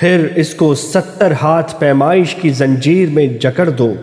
پھر اس کو ستر ہاتھ پیمائش کی زنجیر میں جکڑ دو۔